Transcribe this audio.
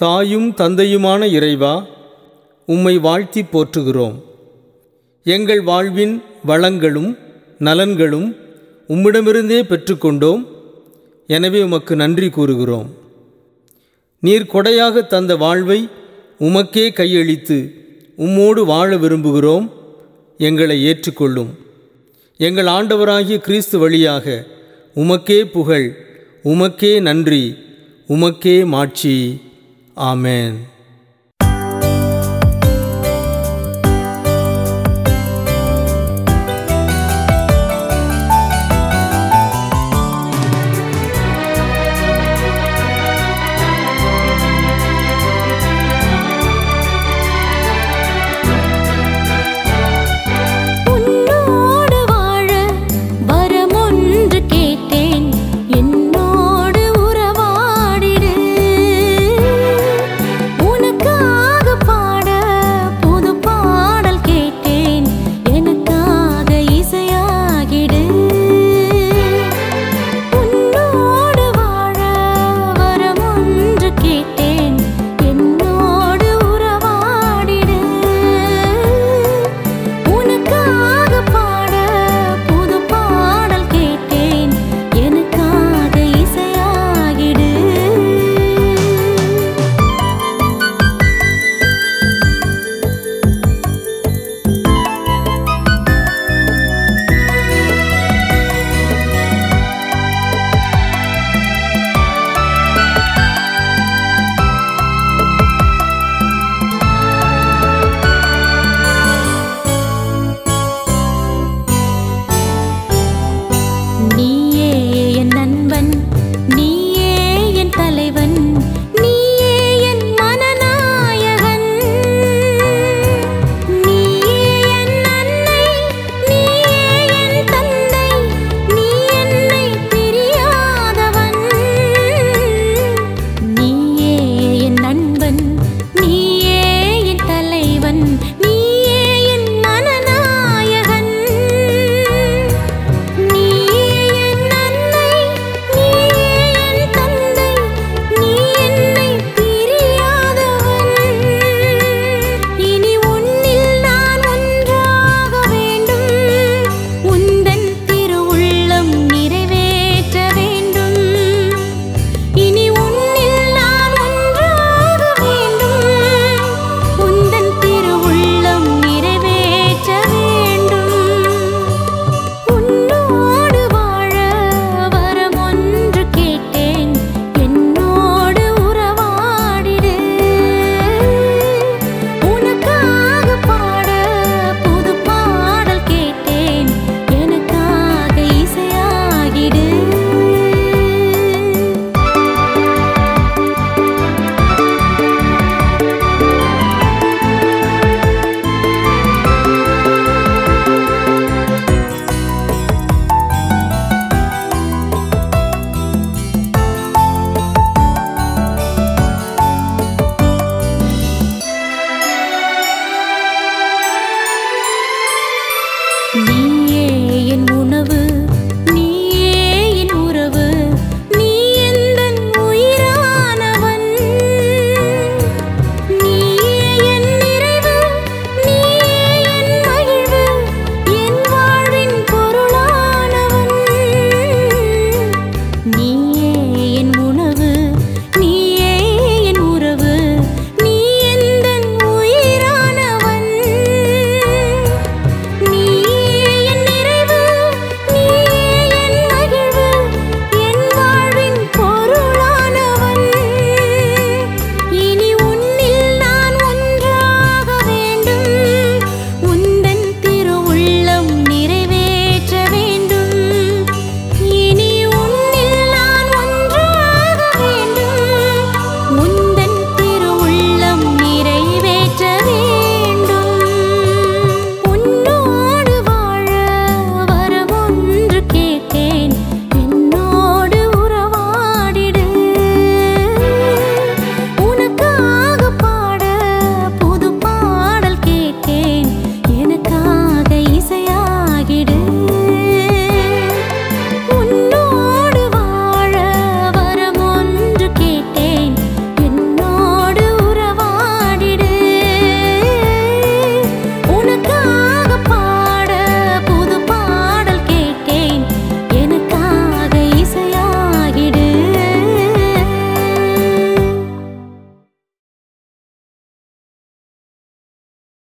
தாயும் தந்தையுமான இறைவா உம்மை வாழ்த்தி போற்றுகிறோம். எங்கள் வாழ்வின் வளங்களும் நலன்களும் உம்மிடமிருந்தே பெற்றுக்கொண்டோம் எனவே உமக்கு நன்றி கூறுகிறோம். நீர் கொடையாக தந்த வாழ்வை உமக்கே கையளித்து உம்மோடு வாழ விரும்புகிறோம். எங்களை ஏற்றுக்கொள்ளும். எங்கள் ஆண்டவராகிய கிறிஸ்து வழியாக உமக்கே புகழ் உமக்கே நன்றி உமக்கே மாட்சி. 아멘.